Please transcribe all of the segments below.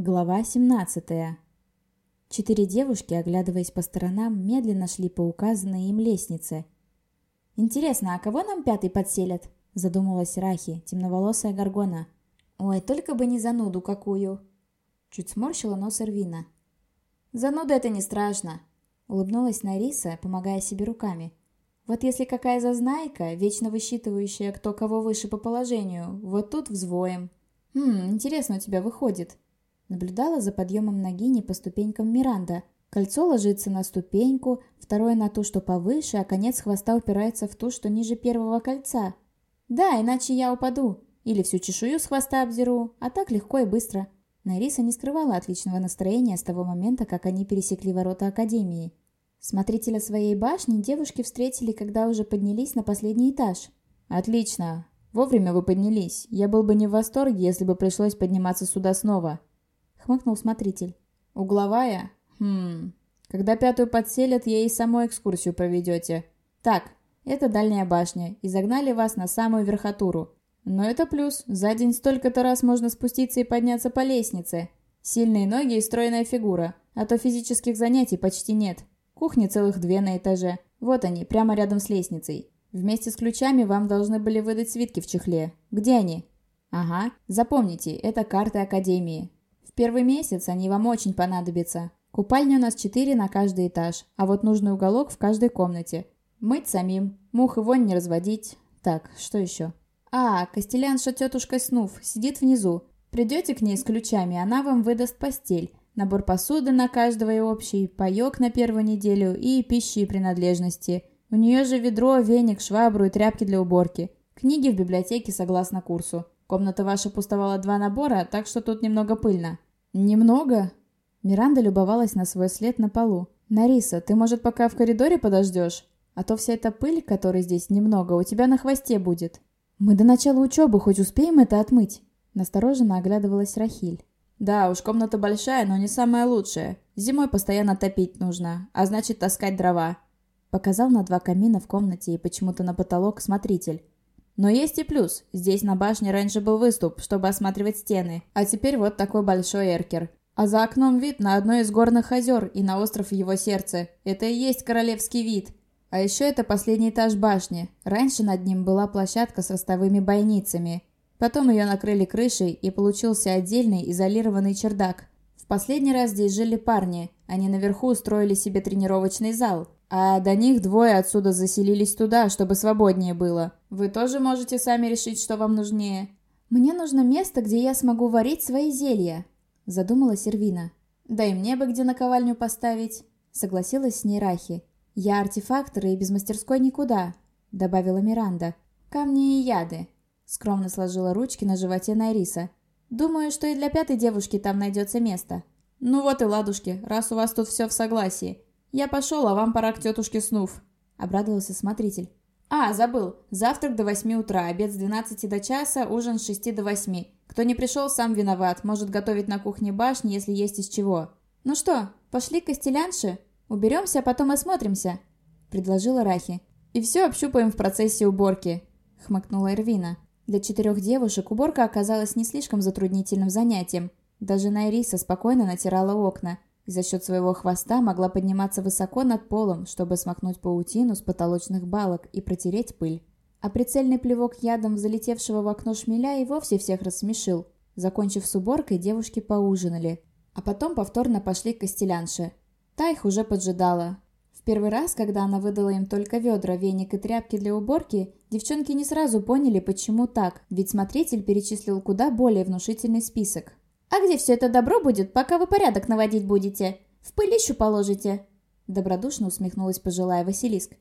Глава 17. Четыре девушки, оглядываясь по сторонам, медленно шли по указанной им лестнице. «Интересно, а кого нам пятый подселят?» – задумалась Рахи, темноволосая горгона. «Ой, только бы не зануду какую!» Чуть сморщила нос Эрвина. «Зануда это не страшно!» – улыбнулась Нариса, помогая себе руками. «Вот если какая зазнайка, вечно высчитывающая, кто кого выше по положению, вот тут взвоем!» «Хм, интересно у тебя выходит!» Наблюдала за подъемом Нагини по ступенькам Миранда. Кольцо ложится на ступеньку, второе на ту, что повыше, а конец хвоста упирается в ту, что ниже первого кольца. Да, иначе я упаду. Или всю чешую с хвоста обдеру, а так легко и быстро. Нариса не скрывала отличного настроения с того момента, как они пересекли ворота Академии. Смотрителя своей башни девушки встретили, когда уже поднялись на последний этаж. «Отлично. Вовремя вы поднялись. Я был бы не в восторге, если бы пришлось подниматься сюда снова», хмыкнул смотритель. «Угловая? Хм... Когда пятую подселят, ей саму экскурсию проведете. Так, это дальняя башня, и загнали вас на самую верхотуру. Но это плюс, за день столько-то раз можно спуститься и подняться по лестнице. Сильные ноги и стройная фигура, а то физических занятий почти нет. Кухни целых две на этаже. Вот они, прямо рядом с лестницей. Вместе с ключами вам должны были выдать свитки в чехле. Где они? Ага, запомните, это карты Академии первый месяц они вам очень понадобятся. Купальня у нас четыре на каждый этаж, а вот нужный уголок в каждой комнате. Мыть самим, мух и вонь не разводить. Так, что еще? А, Костелянша тетушка Снув сидит внизу. Придете к ней с ключами, она вам выдаст постель, набор посуды на каждого и общий, паек на первую неделю и пищи и принадлежности. У нее же ведро, веник, швабру и тряпки для уборки. Книги в библиотеке согласно курсу. Комната ваша пустовала два набора, так что тут немного пыльно. «Немного?» Миранда любовалась на свой след на полу. «Нариса, ты, может, пока в коридоре подождешь? А то вся эта пыль, которой здесь немного, у тебя на хвосте будет. Мы до начала учебы хоть успеем это отмыть?» Настороженно оглядывалась Рахиль. «Да, уж комната большая, но не самая лучшая. Зимой постоянно топить нужно, а значит таскать дрова». Показал на два камина в комнате и почему-то на потолок смотритель. Но есть и плюс. Здесь на башне раньше был выступ, чтобы осматривать стены. А теперь вот такой большой эркер. А за окном вид на одно из горных озер и на остров в его сердце. Это и есть королевский вид. А еще это последний этаж башни. Раньше над ним была площадка с ростовыми бойницами. Потом ее накрыли крышей и получился отдельный изолированный чердак. В последний раз здесь жили парни. Они наверху устроили себе тренировочный зал. А до них двое отсюда заселились туда, чтобы свободнее было. Вы тоже можете сами решить, что вам нужнее. Мне нужно место, где я смогу варить свои зелья, задумалась Сервина. Да и мне бы где наковальню поставить, согласилась с ней Рахи. Я артефактор и без мастерской никуда, добавила Миранда. Камни и яды. Скромно сложила ручки на животе Найриса. Думаю, что и для пятой девушки там найдется место. Ну вот и ладушки, раз у вас тут все в согласии. «Я пошел, а вам пора к тетушке Снув», — обрадовался смотритель. «А, забыл. Завтрак до восьми утра, обед с двенадцати до часа, ужин с шести до восьми. Кто не пришел, сам виноват. Может готовить на кухне башни, если есть из чего. Ну что, пошли к костелянше? Уберемся, а потом осмотримся», — предложила Рахи. «И все общупаем в процессе уборки», — хмыкнула Эрвина. Для четырех девушек уборка оказалась не слишком затруднительным занятием. Даже Найриса спокойно натирала окна и за счет своего хвоста могла подниматься высоко над полом, чтобы смахнуть паутину с потолочных балок и протереть пыль. А прицельный плевок ядом залетевшего в окно шмеля и вовсе всех рассмешил. Закончив с уборкой, девушки поужинали, а потом повторно пошли к костелянше. Та их уже поджидала. В первый раз, когда она выдала им только ведра, веник и тряпки для уборки, девчонки не сразу поняли, почему так, ведь смотритель перечислил куда более внушительный список. «А где все это добро будет, пока вы порядок наводить будете? В пылищу положите?» Добродушно усмехнулась пожилая Василиск.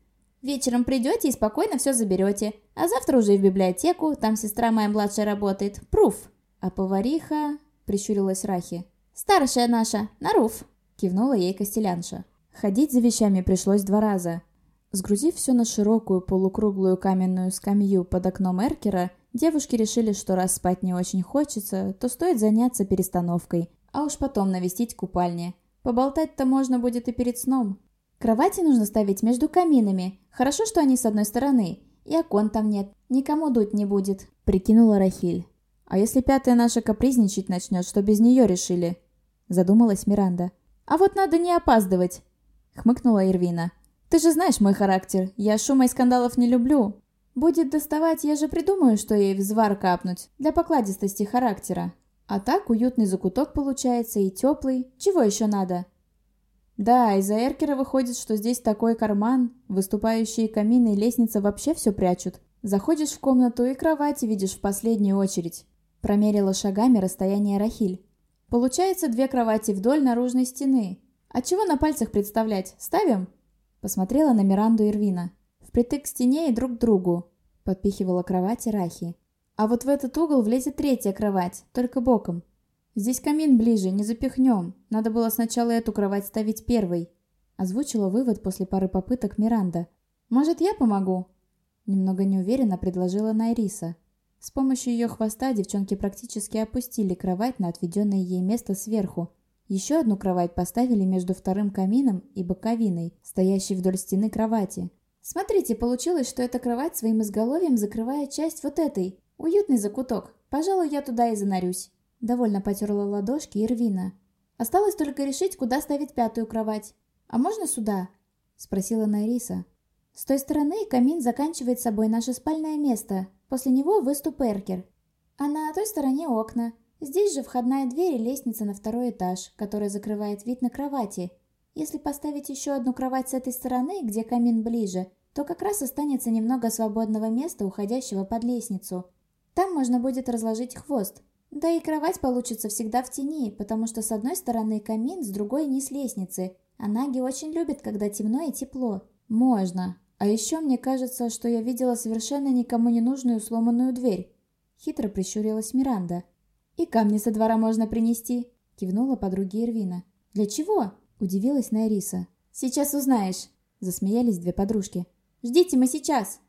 «Вечером придете и спокойно все заберете. А завтра уже в библиотеку, там сестра моя младшая работает. Пруф!» «А повариха...» — прищурилась Рахи. «Старшая наша, Наруф!» — кивнула ей Костелянша. Ходить за вещами пришлось два раза. Сгрузив все на широкую полукруглую каменную скамью под окном Эркера, Девушки решили, что раз спать не очень хочется, то стоит заняться перестановкой, а уж потом навестить купальни. Поболтать-то можно будет и перед сном. Кровати нужно ставить между каминами. Хорошо, что они с одной стороны. И окон там нет. Никому дуть не будет», — прикинула Рахиль. «А если пятая наша капризничать начнет, что без нее решили?» задумалась Миранда. «А вот надо не опаздывать», — хмыкнула Ирвина. «Ты же знаешь мой характер. Я шума и скандалов не люблю. Будет доставать, я же придумаю, что ей в звар капнуть, для покладистости характера. А так уютный закуток получается и теплый. Чего еще надо?» Да, из-за эркера выходит, что здесь такой карман, выступающие камины и лестница вообще все прячут. Заходишь в комнату и кровати видишь в последнюю очередь. Промерила шагами расстояние Рахиль. Получается две кровати вдоль наружной стены. А чего на пальцах представлять? Ставим? Посмотрела на Миранду Ирвина. Впритык к стене и друг к другу. Подпихивала кровати Рахи. А вот в этот угол влезет третья кровать, только боком. Здесь камин ближе, не запихнем. Надо было сначала эту кровать ставить первой. Озвучила вывод после пары попыток Миранда. Может, я помогу? Немного неуверенно предложила Найриса. С помощью ее хвоста девчонки практически опустили кровать на отведенное ей место сверху. Еще одну кровать поставили между вторым камином и боковиной, стоящей вдоль стены кровати. Смотрите, получилось, что эта кровать своим изголовьем закрывает часть вот этой. Уютный закуток. Пожалуй, я туда и занарюсь. Довольно потерла ладошки Ирвина. Осталось только решить, куда ставить пятую кровать. «А можно сюда?» – спросила Найриса. С той стороны камин заканчивает собой наше спальное место. После него выступ эркер. А на той стороне окна. Здесь же входная дверь и лестница на второй этаж, которая закрывает вид на кровати. Если поставить еще одну кровать с этой стороны, где камин ближе, то как раз останется немного свободного места, уходящего под лестницу. Там можно будет разложить хвост. Да и кровать получится всегда в тени, потому что с одной стороны камин, с другой низ лестницы. А наги очень любят, когда темно и тепло. Можно, а еще мне кажется, что я видела совершенно никому не нужную сломанную дверь. Хитро прищурилась Миранда. «И камни со двора можно принести», — кивнула подруге Ирвина. «Для чего?» — удивилась Найриса. «Сейчас узнаешь», — засмеялись две подружки. «Ждите, мы сейчас!»